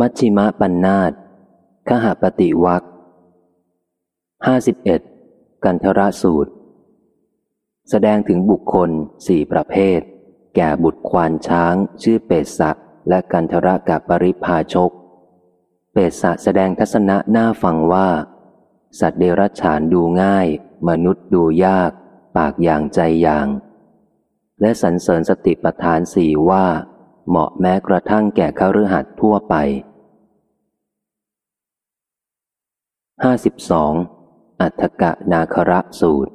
มัชชิมะปัญนาตขหปฏิวักห้าสิบเอ็ดกันทราสูตร แสดงถึงบุคคลสี่ประเภท แก่บุตรควานช้าง ชื่อเปสะและกันทระกับปริพาชก เปสะแสดงทัศนะหน้าฟังว่า สัตว์เดรัจฉานดูง่าย มนุษย์ดูยาก ปากอย่างใจอย่าง และสรรเสริญสติปัฏฐานสี่ว่า เหมาะแม้กระทั่งแก่ข้ารือหัดทั่วไป 52. อัฏฐกะนาคระสูตร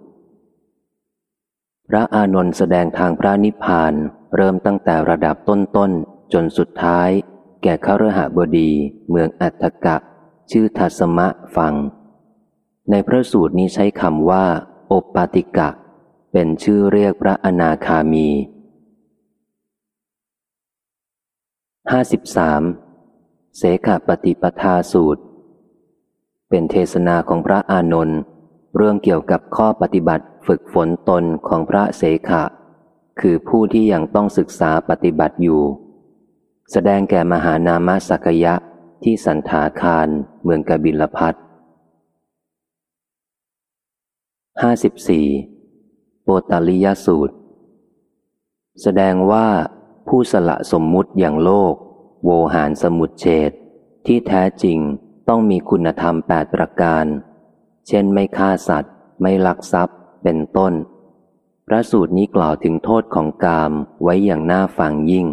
พระอานนท์แสดงทางพระนิพพานเริ่มตั้งแต่ระดับต้นๆ จนสุดท้าย แก่ข้ารือหบดีเมืองอัฏฐกะ ชื่อทัสมะฟัง ในพระสูตรนี้ใช้คำว่า โอปปาติกะ เป็นชื่อเรียกพระอนาคามี ห้าสิบสามเสขปฏิปทาสูตร เป็นเทศนาของพระอานนท์เรื่องเกี่ยวกับข้อปฏิบัติฝึกฝนตนของพระเสขะ คือผู้ที่ยังต้องศึกษาปฏิบัติอยู่ แสดงแก่มหานามสักยะที่สันถาคารเมืองกบิลพัทห้าสิบสี่โปตาลิยสูตร แสดงว่าผู้สละสมมุติอย่างโลก โวหารสมุดเฉดที่แท้จริงต้องมีคุณธรรมแปดประการ เช่นไม่ฆ่าสัตว์ ไม่ลักทรัพย์ เป็นต้น พระสูตรนี้กล่าวถึงโทษของกามไว้อย่างน่าฟังยิ่ง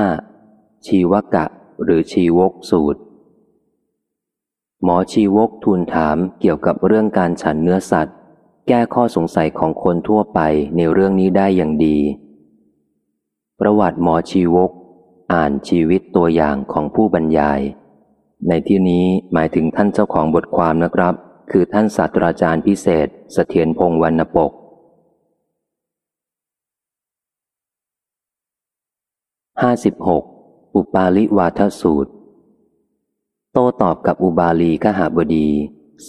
55. ชีวกะ หรือชีวกสูตร หมอชีวกทูลถามเกี่ยวกับเรื่องการฉันเนื้อสัตว์ แก้ข้อสงสัยของคนทั่วไปในเรื่องนี้ได้อย่างดี ประวัติหมอชีวก อ่านชีวิตตัวอย่างของผู้บรรยาย ในที่นี้หมายถึงท่านเจ้าของบทความนะครับ คือท่านศาสตราจารย์พิเศษเสถียรพงศ์วรรณปกห้าสิบหกอุปาลิวาทสูตร โตตอบกับอุบาลีขหาบดี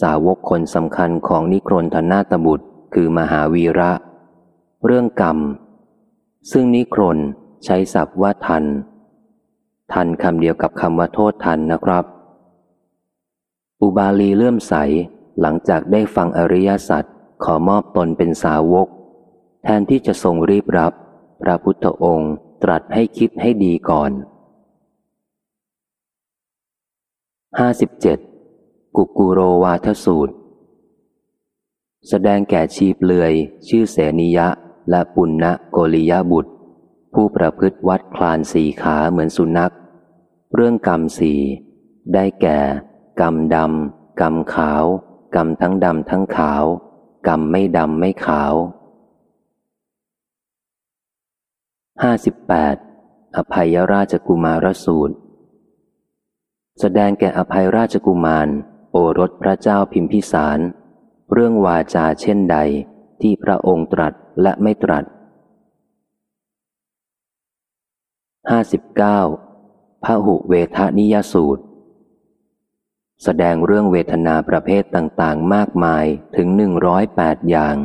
สาวกคนสำคัญของนิครนธนาตบุตร คือมหาวีระ เรื่องกรรม ซึ่งนิครน ใช้ศัพท์ว่าทัน ทันคำเดียวกับคำว่าโทษทันนะครับ อุบาลีเลื่อมใสหลังจากได้ฟังอริยสัจขอมอบตนเป็นสาวก แทนที่จะทรงรีบรับ พระพุทธองค์ตรัสให้คิดให้ดีก่อนห้าสิบเจ็ดกุกุโรวาทสูตร แสดงแก่ชีเปลือย ชื่อเสนิยะ และปุณณโกริยบุตร ผู้ประพฤติวัดคลานสี่ขาเหมือนสุนัข เรื่องกรรมสี่ได้แก่ กรรมดำกรรมขาว กรรมทั้งดำทั้งขาว กรรมไม่ดำไม่ขาวห้าสิบแปดอภัยราชกุมารสูตร แสดงแก่อภัยราชกุมาร โอรสพระเจ้าพิมพิสาร เรื่องวาจาเช่นใดที่พระองค์ตรัสและไม่ตรัส ห้าสิบเก้าพระหุเวทนิยสูตร แสดงเรื่องเวทนาประเภทต่างๆ มากมายถึงหนึ่งร้อยแปดอย่าง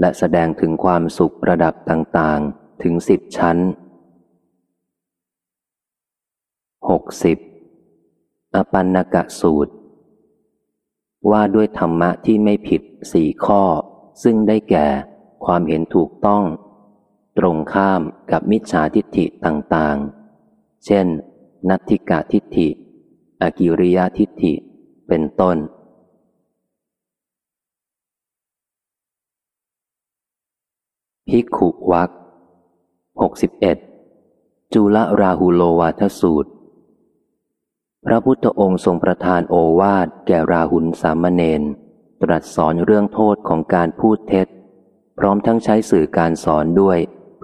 และแสดงถึงความสุขระดับต่างๆ ถึงสิบชั้นหกสิบอปันนกะสูตร ว่าด้วยธรรมะที่ไม่ผิดสี่ข้อ ซึ่งได้แก่ ความเห็นถูกต้อง ตรงข้ามกับมิจฉาทิฏฐิต่างๆ เช่น นัตถิกาทิฏฐิอากิริยาทิฏฐิ เป็นต้น พิกขุวักหกสิบเอ็ดจุลราหุโลวาทสูตร พระพุทธองค์ทรงประทานโอวาทแก่ราหุลสามเณรตรัสสอนเรื่องโทษของการพูดเท็จ พร้อมทั้งใช้สื่อการสอนด้วย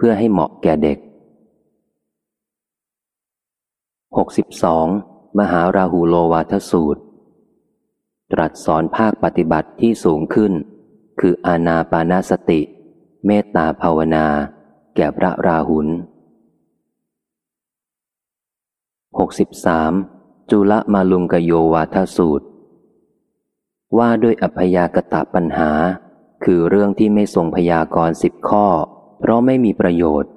พื่อให้เหมาะแก่เด็ก 62. มหาราหูโลวาทสูตร ตรัสสอนภาคปฏิบัติที่สูงขึ้น คืออาณาปานาสติ เมตตาภาวนา แก่พระราหุล 63. จุลมาลุงกโยวาทสูตร ว่าด้วยอพยากตะปัญหา คือเรื่องที่ไม่ทรงพยากรสิบข้อ เพราะไม่มีประโยชน์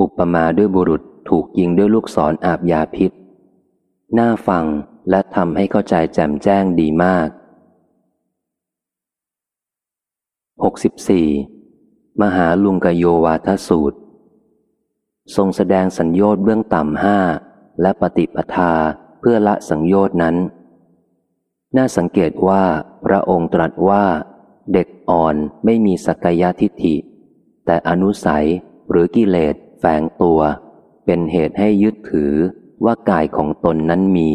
อุปมาด้วยบุรุษถูกยิงด้วยลูกศรออาบยาพิษ น่าฟังและทำให้เข้าใจแจ่มแจ้งดีมาก 64. มหาลุงกโยวาทสูตร ทรงแสดงสัญญอดเบื้องต่ำห้าและปฏิปทาเพื่อละสังโยชน์นั้น น่าสังเกตว่าพระองค์ตรัสว่า เด็กอ่อนไม่มีสักยะทิฏฐิ แต่อนุสัยหรือกิเลสแฝงตัว เป็นเหตุให้ยึดถือว่ากายของตนนั้นมี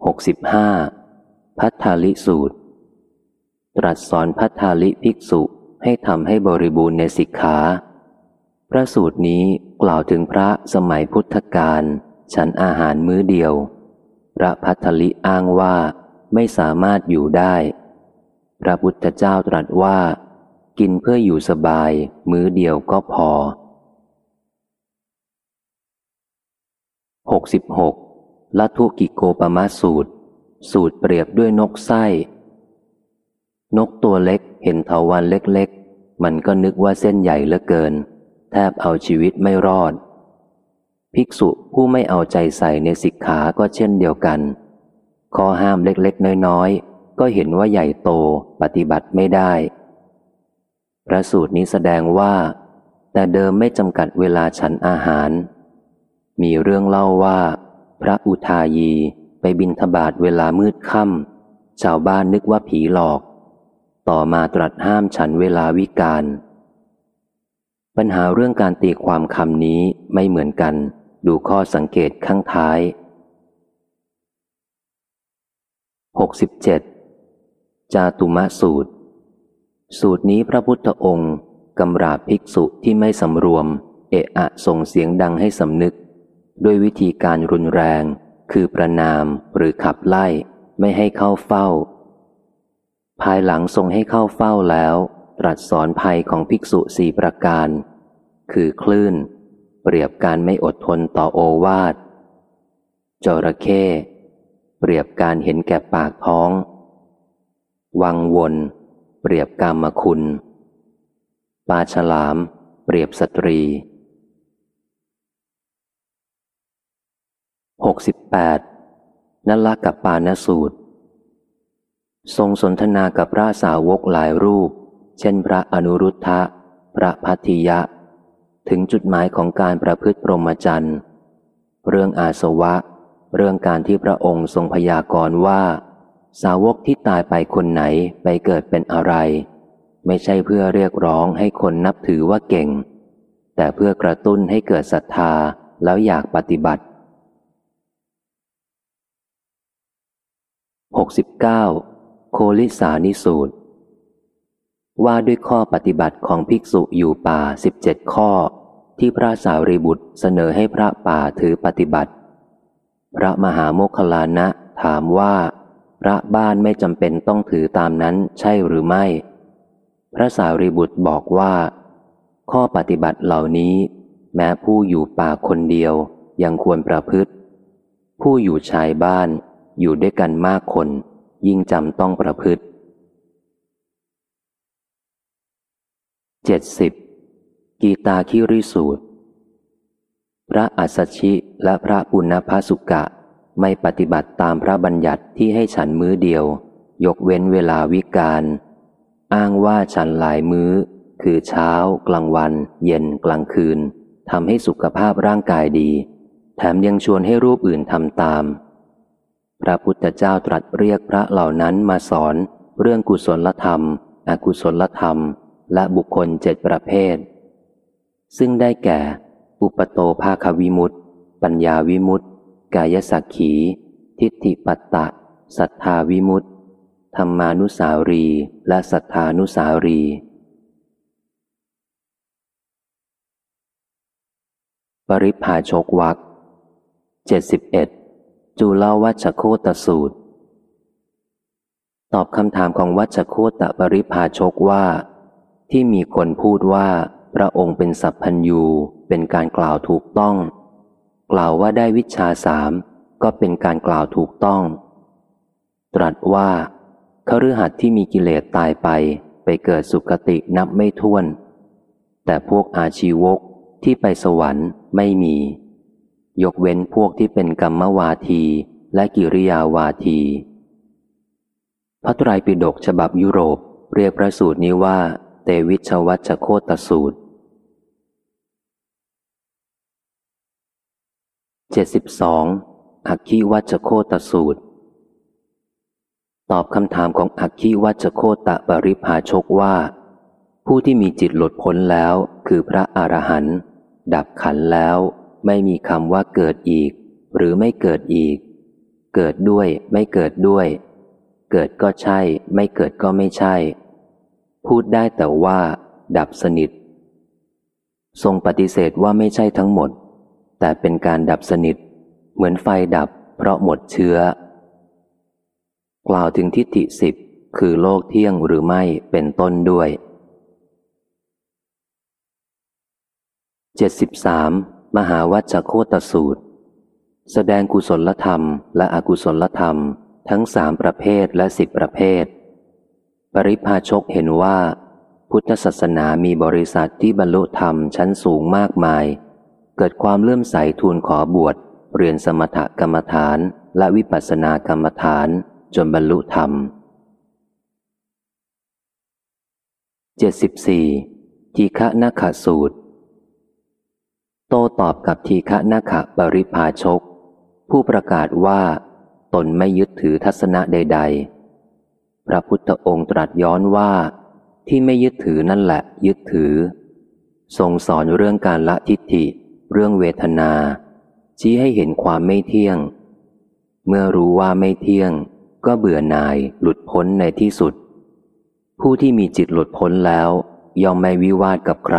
65. พัทธาลิสูตร ตรัสสอนพัทธาลิภิกษุให้ทำให้บริบูรณ์ในสิกขา พระสูตรนี้กล่าวถึงพระสมัยพุทธกาลฉันอาหารมื้อเดียว พระพัทธลิอ้างว่าไม่สามารถอยู่ได้ พระพุทธเจ้าตรัสว่า กินเพื่ออยู่สบาย มื้อเดียวก็พอ 66. ลัทุกิโกปมาสูตร สูตรเปรียบด้วยนกไส้ นกตัวเล็กเห็นเถาวันเล็กๆ มันก็นึกว่าเส้นใหญ่เหลือเกิน แทบเอาชีวิตไม่รอด ภิกษุผู้ไม่เอาใจใส่ในสิกขาก็เช่นเดียวกัน ข้อห้ามเล็กๆ น้อยๆ ก็เห็นว่าใหญ่โตปฏิบัติไม่ได้ พระสูตรนี้แสดงว่า แต่เดิมไม่จำกัดเวลาฉันอาหาร มีเรื่องเล่าว่า พระอุทายีไปบินทบาทเวลามืดค่ำชาวบ้านนึกว่าผีหลอก ต่อมาตรัสห้ามฉันเวลาวิกาลปัญหาเรื่องการตีความคำนี้ไม่เหมือนกัน ดูข้อสังเกตข้างท้าย 67. จาตุมะสูตร สูตรนี้พระพุทธองค์กำราบภิกษุที่ไม่สำรวม เอะอะส่งเสียงดังให้สำนึก ด้วยวิธีการรุนแรง คือประนามหรือขับไล่ไม่ให้เข้าเฝ้า ภายหลังทรงให้เข้าเฝ้าแล้ว ตรัสสอนภัยของภิกษุสี่ประการ คือคลื่น เปรียบการไม่อดทนต่อโอวาทจระเข้เปรียบการเห็นแก่ปากท้อง วังวน เปรียบกรรมคุณ ปลาฉลาม เปรียบสตรี 68. นัลละกับปานสูตร ทรงสนทนากับพระสาวกหลายรูป เช่นพระอนุรุทธะ พระพัทิยะ ถึงจุดหมายของการประพฤติพรมจรรย์เรื่องอาสวะ เรื่องการที่พระองค์ทรงพยากรณ์ว่า สาวกที่ตายไปคนไหนไปเกิดเป็นอะไร ไม่ใช่เพื่อเรียกร้องให้คนนับถือว่าเก่ง แต่เพื่อกระตุ้นให้เกิดศรัทธาแล้วอยากปฏิบัติ 69. โคลิสานิสูตร ว่าด้วยข้อปฏิบัติของภิกษุอยู่ป่าสิบเจ็ดข้อ ที่พระสารีบุตรเสนอให้พระป่าถือปฏิบัติ พระมหาโมคลานะถามว่า พระบ้านไม่จำเป็นต้องถือตามนั้นใช่หรือไม่ พระสารีบุตรบอกว่า ข้อปฏิบัติเหล่านี้ แม้ผู้อยู่ป่าคนเดียวยังควรประพฤติ ผู้อยู่ชายบ้านอยู่ด้วยกันมากคน ยิ่งจำต้องประพฤติ 70. กีตาคิริสูตร พระอัสสชิและพระปุณณพสุกะ ไม่ปฏิบัติตามพระบัญญัติที่ให้ฉันมื้อเดียว ยกเว้นเวลาวิกาลอ้างว่าฉันหลายมื้อ คือเช้า กลางวัน เย็นกลางคืนทำให้สุขภาพร่างกายดี แถมยังชวนให้รูปอื่นทำตาม พระพุทธเจ้าตรัสเรียกพระเหล่านั้นมาสอน เรื่องกุศลธรรม อกุศลธรรม และบุคคลเจ็ดประเภท ซึ่งได้แก่ อุปโตภาควิมุตติปัญญาวิมุตติ กายสักขี ทิฏฐิปัตตะ สัทธาวิมุตติธรรมานุสารีและสัทธานุสารี ปริพาชกวักเจ็ดสิบเอ็ดจุลวัชโคตสูตร ตอบคำถามของวัชโคตปริพาชกว่า ที่มีคนพูดว่าพระองค์เป็นสัพพัญยูเป็นการกล่าวถูกต้อง กล่าวว่าได้วิชาสามก็เป็นการกล่าวถูกต้อง ตรัสว่าคฤหัสถ์ที่มีกิเลสตายไปไปเกิดสุคตินับไม่ถ้วนแแต่พวกอาชีวกที่ไปสวรรค์ไม่มี ยกเว้นพวกที่เป็นกรรมวาทีและกิริยาวาที พระไตรปิฎกฉบับยุโรปเรียกพระสูตรนี้ว่า เตวิชวัชโคตสูตร 72. อักขีวัชโคตสูตร ตอบคำถามของอักขีวัชโคตะปริภาชกว่า ผู้ที่มีจิตหลุดพ้นแล้วคือพระอรหันต์ดับขันแล้วไม่มีคำว่าเกิดอีก หรือไม่เกิดอีก เกิดด้วยไม่เกิดด้วย เกิดก็ใช่ ไม่เกิดก็ไม่ใช่ พูดได้แต่ว่า ดับสนิท ทรงปฏิเสธว่าไม่ใช่ทั้งหมด แต่เป็นการดับสนิท เหมือนไฟดับเพราะหมดเชื้อ กล่าวถึงทิฏฐิสิบคือโลกเที่ยงหรือไม่เป็นต้นด้วย 73. มหาวัจโคตสูตร แสดงกุศลธรรมและอกุศลธรรมทั้งสามประเภทและสิบประเภท ปริพาชกเห็นว่า พุทธศาสนามีบริษัทที่บรรลุธรรมชั้นสูงมากมาย เกิดความเลื่อมใสทูลขอบวชเรียนสมถกรรมฐานและวิปัสสนากรรมฐานจนบรรลุธรรม 74. ทีฆะนาคสูตร โตตอบกับทีฆะนาคบริพาชก ผู้ประกาศว่าตนไม่ยึดถือทัศนะใด ๆ พระพุทธองค์ตรัสย้อนว่า ที่ไม่ยึดถือนั่นแหละยึดถือ ทรงสอนเรื่องการละทิฏฐิ เรื่องเวทนา ชี้ให้เห็นความไม่เที่ยง เมื่อรู้ว่าไม่เที่ยง ก็เบื่อหน่ายหลุดพ้นในที่สุด ผู้ที่มีจิตหลุดพ้นแล้วยอมไม่วิวาทกับใคร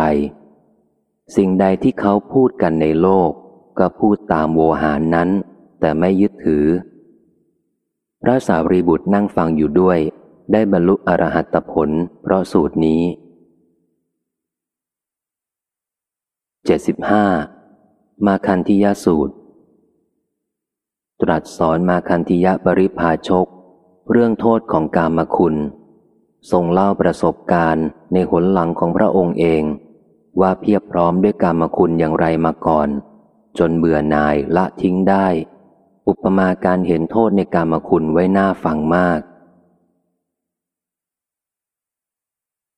สิ่งใดที่เขาพูดกันในโลก ก็พูดตามโวหารนั้น แต่ไม่ยึดถือ พระสาวรีบุตรนั่งฟังอยู่ด้วย ได้บรรลุอรหัตผล เพราะสูตรนี้75 มาคันธิยสูตร ตรัสสอนมาคันธิยบริพาชก เรื่องโทษของกามคุณทรงเล่าประสบการณ์ในหนหลังของพระองค์เอง ว่าเพียบพร้อมด้วยกามคุณอย่างไรมาก่อน จนเบื่อหน่ายละทิ้งได้ อุปมาการเห็นโทษในกามคุณไว้หน้าฟังมาก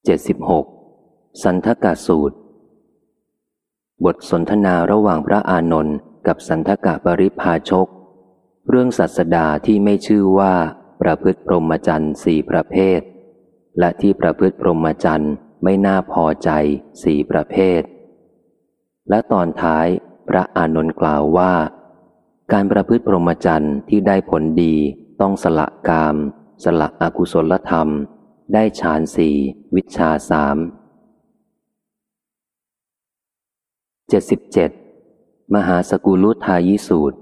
76. สันทกาสูตร บทสนทนาระหว่างพระอานนท์กับสันทกะปริพาชก เรื่องสัสดาที่ไม่ชื่อว่า ประพฤติพรหมจรรย์สี่ประเภท และที่ประพฤติพรหมจรรย์ไม่น่าพอใจสี่ประเภท และตอนท้ายพระอานนท์กล่าวว่า การประพฤติพรหมจรรย์ที่ได้ผลดีต้องสละกาม สละอกุศลธรรม ได้ฌานสี่วิชาสาม 77 มหาสกุลุทายิสูตร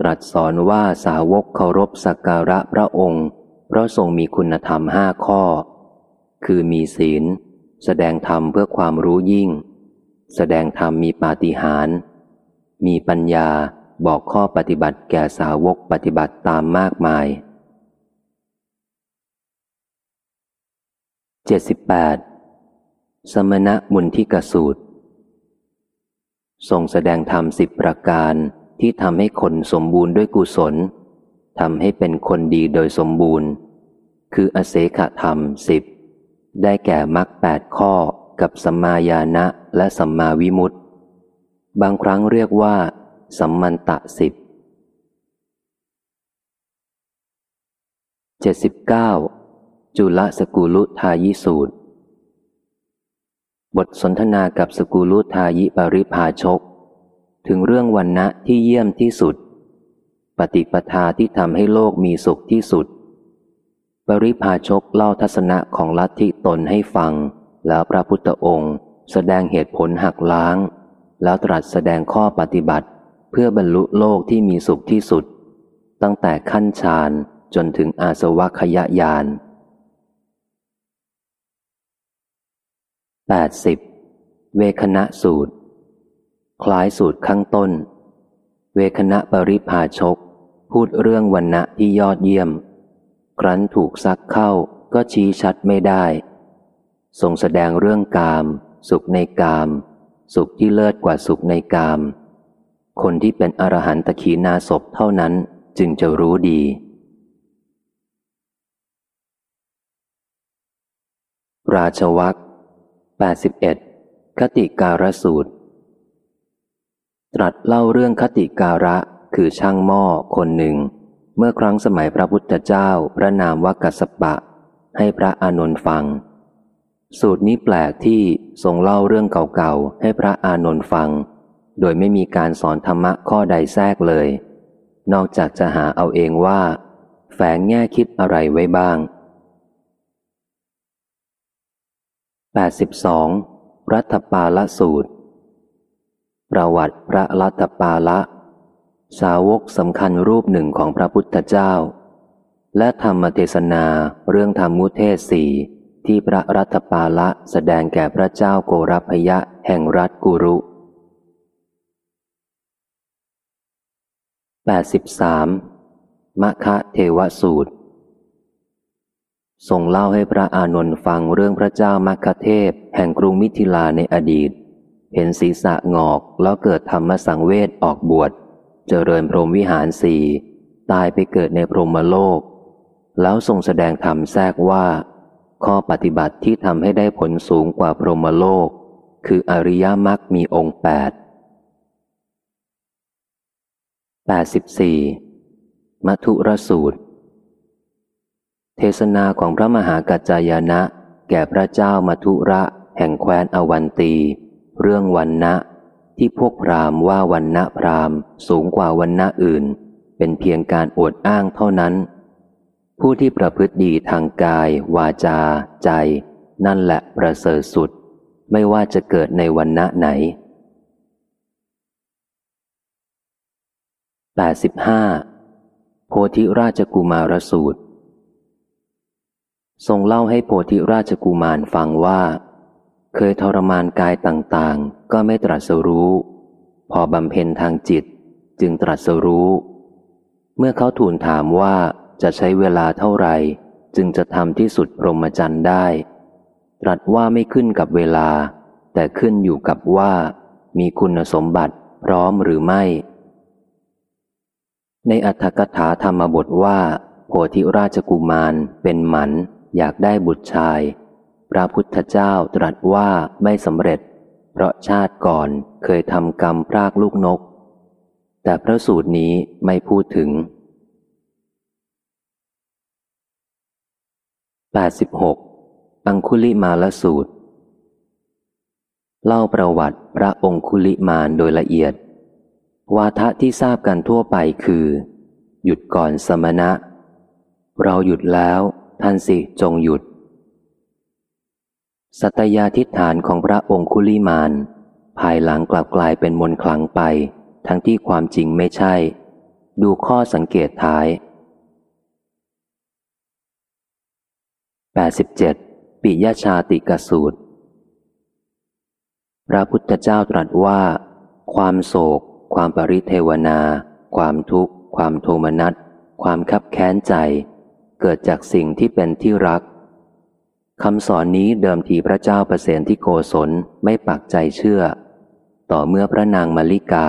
ตรัสสอนว่าสาวกเคารพสักการะพระองค์ เพราะทรงมีคุณธรรมห้าข้อ คือมีศีล แสดงธรรมเพื่อความรู้ยิ่ง แสดงธรรมมีปาฏิหาริย์มีปัญญาบอกข้อปฏิบัติแก่สาวกปฏิบัติตามมากมาย 78 สมณะมุนทิกสูตร ทรงแสดงธรรมสิบประการที่ทำให้คนสมบูรณ์ด้วยกุศลทำให้เป็นคนดีโดยสมบูรณ์ คืออเสขธรรมสิบได้แก่มรรคแปดข้อกับสัมมาญาณะและสัมมาวิมุตติ บางครั้งเรียกว่า สัมมันตะสิบเจ็ดสิบเก้าจุลสกุลุทายิสูตร บทสนทนากับสกุลุทายิปริภาชก ถึงเรื่องวันณะที่เยี่ยมที่สุด ปฏิปทาที่ทำให้โลกมีสุขที่สุด ปริภาชกเล่าทัศนะของลัทธิตนให้ฟัง แล้วพระพุทธองค์ แสดงเหตุผลหักล้าง แล้วตรัสแสดงข้อปฏิบัติ เพื่อบรรลุโลกที่มีสุขที่สุด ตั้งแต่ขั้นฌานจนถึงอาสวัคยญาณ 80. เวคณะสูตร คล้ายสูตรข้างต้น เวคณะปริพาชก พูดเรื่องวันณะที่ยอดเยี่ยม ครั้นถูกซักเข้าก็ชี้ชัดไม่ได้ทรงแสดงเรื่องกาม สุขในกาม สุขที่เลิศกว่าสุขในกาม คนที่เป็นอรหันตขีนาศพเท่านั้นจึงจะรู้ดี ราชวัก 81 คติการสูตร ตรัสเล่าเรื่องคติการะคือช่างหม้อคนหนึ่ง เมื่อครั้งสมัยพระพุทธเจ้าพระนามว่ากัสปะ ให้พระอานนท์ฟัง สูตรนี้แปลกที่ทรงเล่าเรื่องเก่าๆ ให้พระอานนท์ฟัง โดยไม่มีการสอนธรรมะข้อใดแทรกเลย นอกจากจะหาเอาเองว่า แฝงแง่คิดอะไรไว้บ้าง 82. รัฐปาละสูตร ประวัติพระรัฐปาละ สาวกสำคัญรูปหนึ่งของพระพุทธเจ้า และธรรมเทศนาเรื่องธรรมุเทศสี่ที่พระรัฐปาละแสดงแก่พระเจ้าโกรพยะแห่งรัฐกุรุ 83. มะคะเทวสูตร ทรงเล่าให้พระอานนท์ฟังเรื่องพระเจ้ามัคคเทพ แห่งกรุงมิถิลาในอดีต เห็นศีรษะงอกแล้วเกิดธรรมสังเวชออกบวช เจริญพรหมวิหารสี่ตายไปเกิดในพรหมโลก แล้วทรงแสดงธรรมแทรกว่า ข้อปฏิบัติที่ทำให้ได้ผลสูงกว่าพรหมโลก คืออริยมรรคมีองค์แปด84มัทุรสูตร เทศนาของพระมหากัจจายนะ แก่พระเจ้ามัทุระแห่งแคว้นอวันตี เรื่องวันนะ ที่พวกพรามว่าวันนะพรามสูงกว่าวันนะอื่น เป็นเพียงการอวดอ้างเท่านั้น ผู้ที่ประพฤติดีทางกาย วาจา ใจ นั่นแหละประเสริฐสุด ไม่ว่าจะเกิดในวันนะไหน 85 โพธิราชกุมารสูตร ทรงเล่าให้โพธิราชกุมารฟังว่า เคยทรมานกายต่างๆ ก็ไม่ตรัสรู้ พอบำเพ็ญทางจิตจึงตรัสรู้ เมื่อเขาทูลถามว่าจะใช้เวลาเท่าไหร่ จึงจะทำที่สุดพรหมจรรย์ได้ ตรัสว่าไม่ขึ้นกับเวลา แต่ขึ้นอยู่กับว่า มีคุณสมบัติพร้อมหรือไม่ ในอัธถกถาธรรมบทว่า โพธิราชกุมารเป็นหมัน อยากได้บุตรชาย พระพุทธเจ้าตรัสว่าไม่สำเร็จ เพราะชาติก่อนเคยทำกรรมพรากลูกนก แต่พระสูตรนี้ไม่พูดถึง 86. อังคุลิมาลสูตร เล่าประวัติพระองคุลิมานโดยละเอียด วาทะที่ทราบกันทั่วไปคือ หยุดก่อนสมณะ เราหยุดแล้วานสิจงหยุด สัตยาทิฐานของพระองคุลิมาน ภายหลังกลับกลายเป็นมนคลังไป ทั้งที่ความจริงไม่ใช่ ดูข้อสังเกตท้าย 87. ปิยชาติกสูตร พระพุทธเจ้าตรัสว่า ความโศก ความปริเทวนา ความทุกข์ ความโทมนัส ความคับแค้นใจ เกิดจากสิ่งที่เป็นที่รักคำสอนนี้เดิมทีพระเจ้าประเสนที่โกศลไม่ปักใจเชื่อ ต่อเมื่อพระนางมาริกา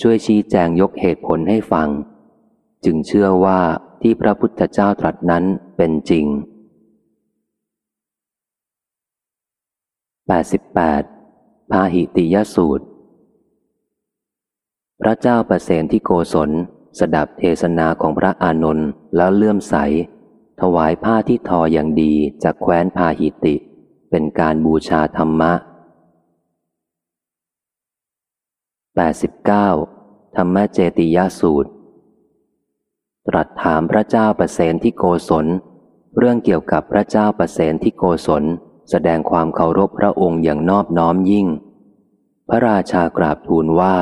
ช่วยชี้แจงยกเหตุผลให้ฟัง จึงเชื่อว่าที่พระพุทธเจ้าตรัสนั้นเป็นจริง 88. พาหิติยสูตร พระเจ้าประเสนที่โกศลสดับเทศนาของพระอานนท์แล้วเลื่อมใส ถวายผ้าที่ทออย่างดีจากแคว้นพาหิติ เป็นการบูชาธรรมะ 89. ธรรมเจติยสูตร ตรัสถามพระเจ้าประเสนที่โกศล เรื่องเกี่ยวกับพระเจ้าประเสนที่โกศล แสดงความเคารพพระองค์อย่างนอบน้อมยิ่ง พระราชากราบทูลว่า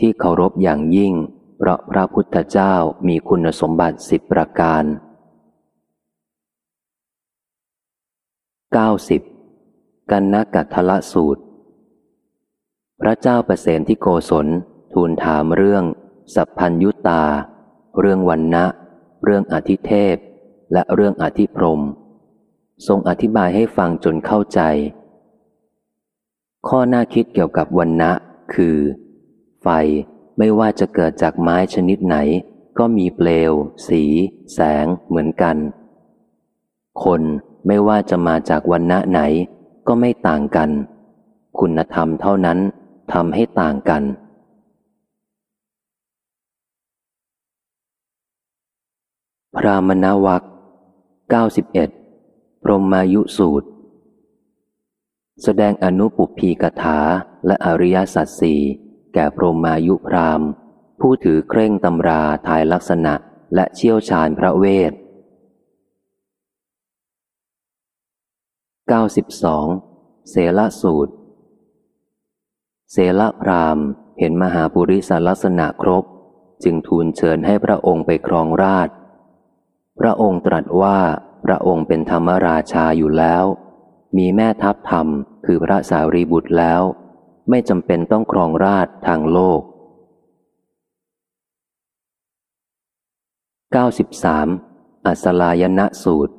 ที่เคารพอย่างยิ่ง เพราะพระพุทธเจ้ามีคุณสมบัติสิบประการ 90 กันนกัทละสูตร พระเจ้าประเสนที่โกศล ทูลถามเรื่อง สัพพัญยุตา เรื่องวันนะ เรื่องอธิเทพ และเรื่องอธิพรม ทรงอธิบายให้ฟังจนเข้าใจ ข้อน่าคิดเกี่ยวกับวันนะ คือ ไฟไม่ว่าจะเกิดจากไม้ชนิดไหน ก็มีเปลว สี แสง เหมือนกัน คน ไม่ว่าจะมาจากวันณะไหนก็ไม่ต่างกัน คุณธรรมเท่านั้นทำให้ต่างกัน พรามณวัค91ปรมมายุสูตร แสดงอนุปุพีกถาและอริยสัจสี่แก่พรหมายุพรามผู้ถือเคร่งตำราทายลักษณะและเชี่ยวชาญพระเวท 92. เสละสูตร เสละพรามเห็นมหาปุริสลักษณะครบ จึงทูลเชิญให้พระองค์ไปครองราช พระองค์ตรัสว่าพระองค์เป็นธรรมราชาอยู่แล้ว มีแม่ทัพธรรมคือพระสารีบุตรแล้ว ไม่จำเป็นต้องครองราชทางโลก 93. อัสลายณะสูตร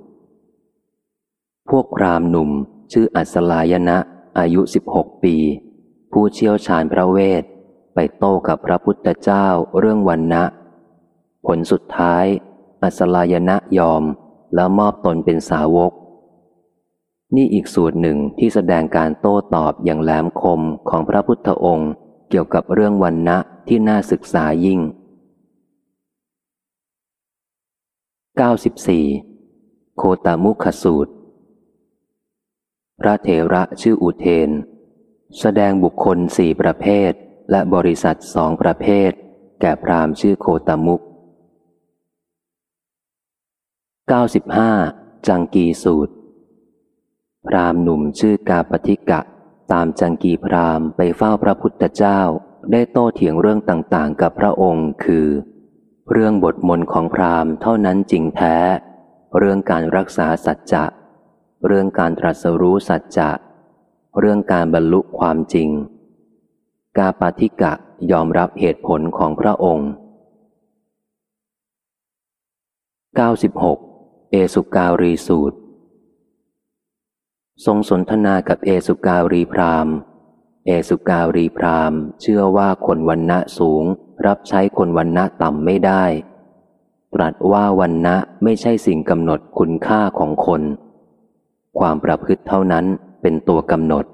พวกพรามหนุ่ม ชื่ออัสลายณะอายุ 16 ปี ผู้เชี่ยวชาญพระเวท ไปโต้กับพระพุทธเจ้าเรื่องวันนะ ผลสุดท้าย อัสลายณะยอมแล้วมอบตนเป็นสาวก นี่อีกสูตรหนึ่งที่แสดงการโต้ตอบอย่างแหลมคมของพระพุทธองค์ เกี่ยวกับเรื่องวันนะที่น่าศึกษายิ่ง 94. โคตามุขสูตร พระเถระชื่ออุเทน แสดงบุคคลสี่ประเภท และบริษัทสองประเภท แก่พรามชื่อโคตมุก 95. จังกีสูตร พรามหนุ่มชื่อกาปฏิกะ ตามจังกีพรามไปเฝ้าพระพุทธเจ้าได้โต้เถียงเรื่องต่างๆ กับพระองค์คือ เรื่องบทมนของพรามเท่านั้นจริงแท้ เรื่องการรักษาสัจจะ เรื่องการตรัสรู้สัจจะ เรื่องการบรรลุความจริง กาปาธิกะยอมรับเหตุผลของพระองค์ 96. เอสุการีสูตร ทรงสนทนากับเอสุการีพรามเอสุการีพรามเชื่อว่าคนวันณะสูง รับใช้คนวันณะต่ำไม่ได้ ตรัสว่าวันณะไม่ใช่สิ่งกำหนดคุณค่าของคน ความประพฤติเท่านั้นเป็นตัวกำหนด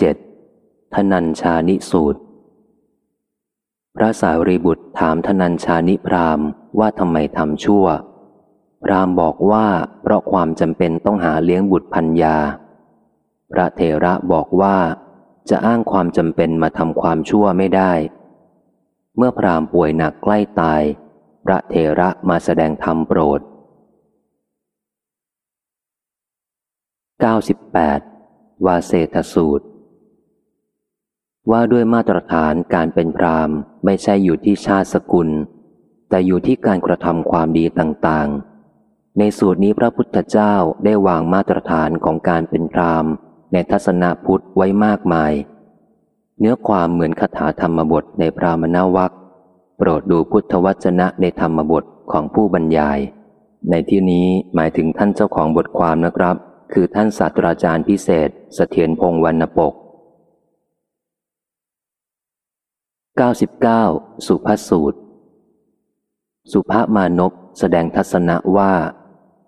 97. ทนัญชานิสูตร พระสารีบุตรถามทนัญชานิพรามว่าทำไมทำชั่ว พรามบอกว่าเพราะความจำเป็นต้องหาเลี้ยงบุตรพัญญา พระเถระบอกว่าจะอ้างความจำเป็นมาทำความชั่วไม่ได้ เมื่อพรามป่วยหนักใกล้ตาย พระเถระมาแสดงธรรมโปรด 98. วาเศธสูตร ว่าด้วยมาตรฐานการเป็นพรามไม่ใช่อยู่ที่ชาติสกุล แต่อยู่ที่การกระทำความดีต่างๆ ในสูตรนี้พระพุทธเจ้าได้วางมาตรฐานของการเป็นพรามในทัศนพุทธไว้มากมาย เนื้อความเหมือนคาถาธรรมบทในพรามนาวัคโปรดดูพุทธวจนะในธรรมบทของผู้บรรยาย ในที่นี้หมายถึงท่านเจ้าของบทความนะครับ คือท่านศาสตราจารย์พิเศษสเสถียรพงษ์วรรณปก 99. สุภาสูตร สุภามานพแสดงทัศนะว่า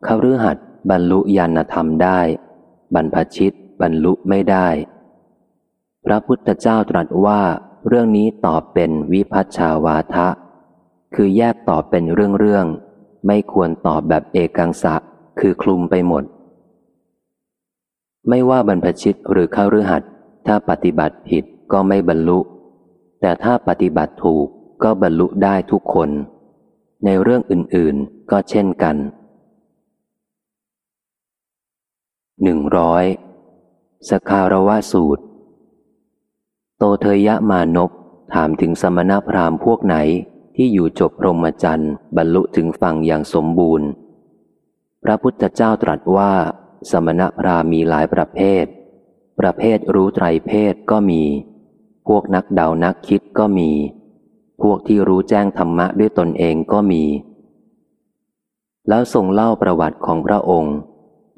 เขาฤหัดบรรลุญาณธรรมได้ บรรพชิตบรรลุไม่ได้ พระพุทธเจ้าตรัสว่าเรื่องนี้ตอบเป็นวิพัชชาวาทะ คือแยกตอบเป็นเรื่องๆ ไม่ควรตอบแบบเอกังสะ คือคลุมไปหมด ไม่ว่าบรรพชิตหรือเข้าฤหัดถ้าปฏิบัติผิดก็ไม่บรรลุ แต่ถ้าปฏิบัติถูกก็บรรลุได้ทุกคน ในเรื่องอื่นๆก็เช่นกันหนึ่งร้อยสคารวะสูตร โตเทยะมานพถามถึงสมณพราหมณ์พวกไหนที่อยู่จบพรหมจรรย์บรรลุถึงฝั่งอย่างสมบูรณ์ พระพุทธเจ้าตรัสว่า สมณพราหมีหลายประเภท ประเภทรู้ไตรเพศก็มี พวกนักเดานักคิดก็มี พวกที่รู้แจ้งธรรมะด้วยตนเองก็มี แล้วทรงเล่าประวัติของพระองค์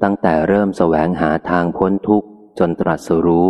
ตั้งแต่เริ่มแสวงหาทางพ้นทุกข์จนตรัสรู้